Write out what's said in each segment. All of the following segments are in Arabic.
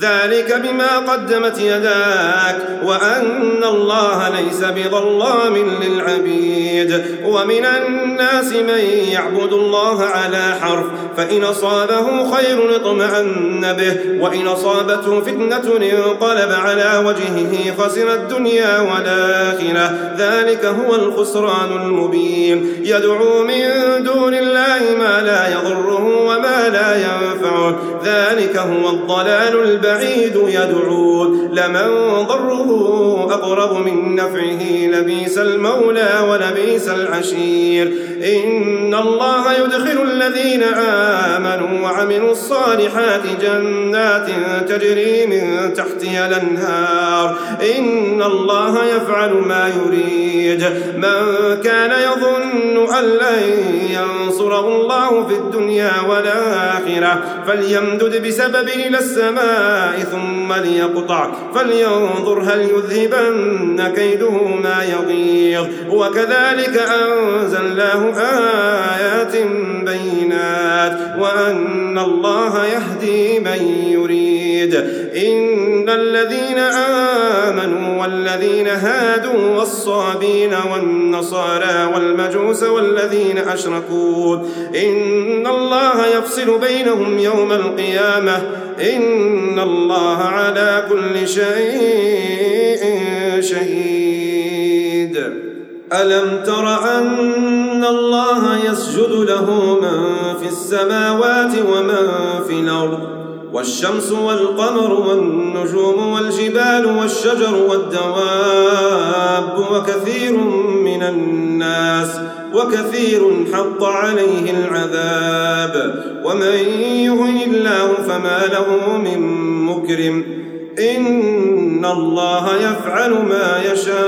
ذلك بما قدمت يداك وأن الله ليس بظلام للعبيد ومن الناس من يعبد الله على حرف فإن أصابه خير اطمأن به وإن أصابته فتنة انقلب على وجهه خسر الدنيا والآخرة ذلك هو الخسران المبين يدعو من دون الله ما لا يضره وما لا ينفعه ذلك هو الضلال البعيد بعيد يدعون. لمن ضره أقرب من نفعه لبيس المولى ولبيس العشير. إن الله يدخل الذين آمنوا وعملوا الصالحات جنات تجري من تحتها الأنهار. إن الله يفعل ما يريد. من كان يظن أن لن ينصره الله في الدنيا والآخرة فليمدد بسبب إلى السماء ثم ليقطع. فلينظر هل يذهبن كيده ما يغيظ. وكذلك أنزلناه آيات بينات وأن الله يهدي من يريد. إن الذين آمنوا والذين هادوا والصابين والنصارى والمجوس والذين أشركوا. إن الله يفصل بينهم يوم القيامة. إن الله على كل شيء شهيد. ألم تر أن يسجد له من في السماوات ومن في الأرض والشمس والقمر والنجوم والجبال والشجر والدواب وكثير من الناس وكثير حق عليه العذاب. ومن يهن الله فما له من مكرم إن الله يفعل ما يشاء.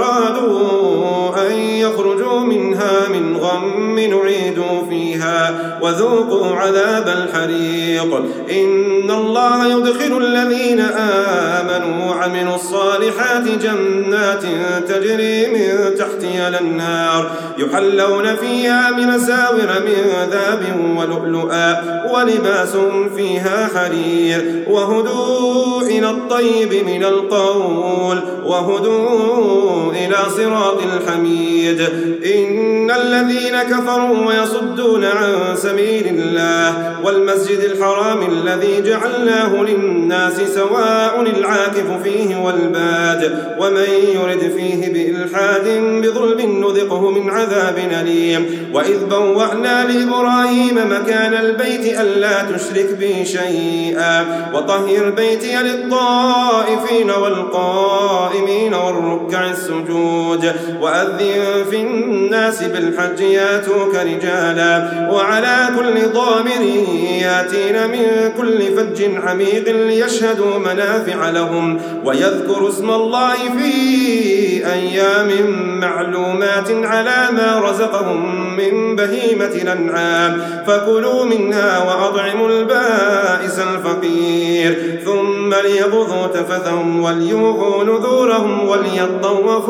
أرادوا أن يخرجوا منها من غم نعيدوا فيها وذوقوا عذاب الحريق. إن الله يدخل الذين آمنوا وعملوا الصالحات جنات تجري من تحتها الأنهار يحلون فيها من ساور من ذاب ولؤلؤا ولباسهم فيها حرير. وهدوا إلى الطيب من القول وهدوا إلى صراط الحميد. إن الذين كفروا ويصدون عن سبيل الله والمسجد الحرام الذي جعلناه للناس سواء العاكف فيه والباد ومن يرد فيه بإلحاد بظلم نذقه من عذاب أليم. وإذ بوأنا لإبراهيم مكان البيت ألا تشرك بي شيئا. وطهر بيتي للطائفين والقائمين والركع السجود وأذن في الناس بالحج ياتوك رجالا. وعلى كل ضامر ياتين من كل فج عميق ليشهدوا منافع لهم. ويذكروا اسم الله في أيام معلومات على ما رزقهم من بهيمة الأنعام. فكلوا منها وأطعموا البائس الفقير. ثم ليبضوا تفثهم وليوغوا نذورهم وليطوفوا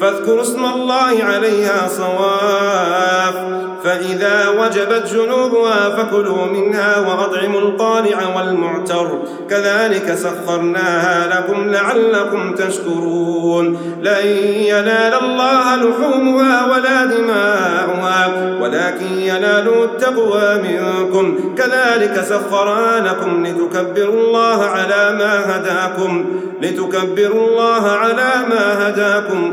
فاذكروا اسم الله عليها صواف. فإذا وجبت جنوبها فكلوا منها وأطعموا القانع والمعتر. كذلك سخرناها لكم لعلكم تشكرون. لن ينال الله لحومها ولا دماؤها ولكن ينال التقوى منكم. كذلك سخرها لكم لتكبروا الله على ما هداكم. لتكبروا الله على ما هداكم.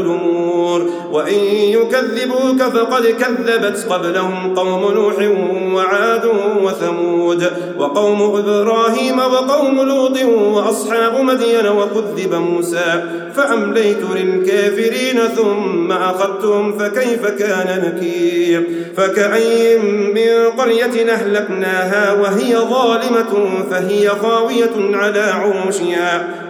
الأمور. وإن يكذبوك فقد كذبت قبلهم قوم نوح وعاد وثمود وقوم إبراهيم وقوم لوط وأصحاب مدين وكذب موسى فأمليت للكافرين ثم أخذتهم فكيف كان نكير. فكأي من قرية أهلكناها وهي ظالمة فهي خاوية على عروشها.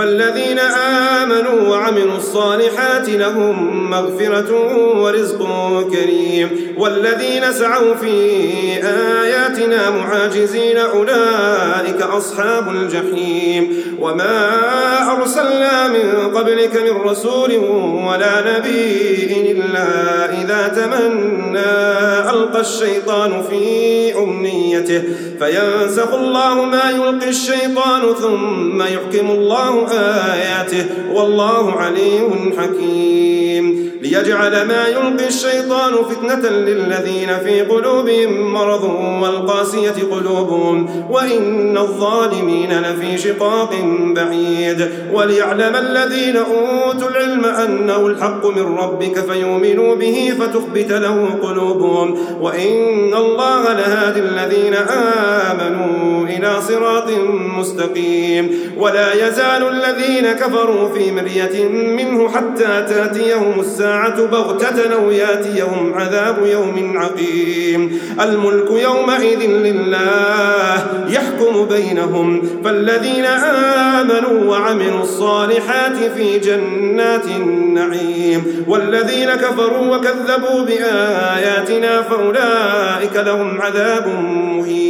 فالذين آمنوا وعملوا الصالحات لهم مغفرة ورزق كريم والذين سعوا في آياتنا معاجزين أولئك أصحاب الجحيم وما أرسلنا من قبلك من رسول ولا نبي إلا إذا تمنى ألقى الشيطان في أمنيته فينسخ الله ما يلقي الشيطان ثم يحكم الله آياته والله عليم حكيم. ليجعل ما يلقي الشيطان فتنة للذين في قلوبهم مرض والقاسية قلوبهم وإن الظالمين لفي شقاق بعيد وليعلم الذين أوتوا العلم أنه الحق من ربك فيؤمنوا به فتخبت له قلوبهم وإن الله لهادي الذين آمنوا إلى صراط مستقيم ولا يزال الذين كفروا في مرية منه حتى تأتيهم الساعة بغتة أو ياتيهم عذاب يوم عقيم. الملك يومئذ لله يحكم بينهم. فالذين آمنوا وعملوا الصالحات في جنات النعيم. والذين كفروا وكذبوا بآياتنا فأولئك لهم عذاب مهين.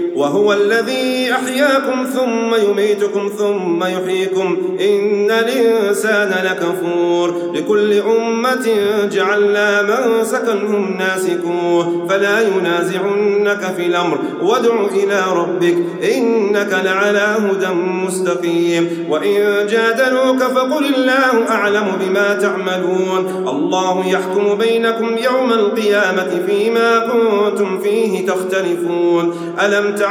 وهو الذي أحياكم ثم يميتكم ثم يحييكم. إن الإنسان لكفور. لكل أمة جعلنا من سكنهم ناسكوه. فلا ينازعنك في الأمر. وادع إلى ربك. إنك لعلى هدى مستقيم. وإن جادلوك فقل الله أعلم بما تعملون. الله يحكم بينكم يوم القيامة فيما كنتم فيه تختلفون. ألم تعلم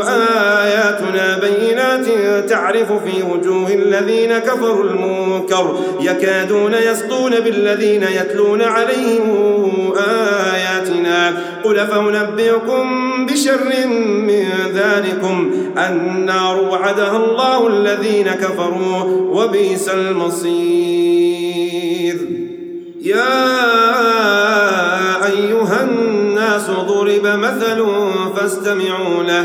آياتنا بينات تعرف في وجوه الذين كفروا المنكر يكادون يسطون بالذين يتلون عليهم آياتنا قل فأنبئكم بشر من ذلكم النار وعدها الله الذين كفروا وبئس المصير. يا أيها الناس ضرب مثل فاستمعوا له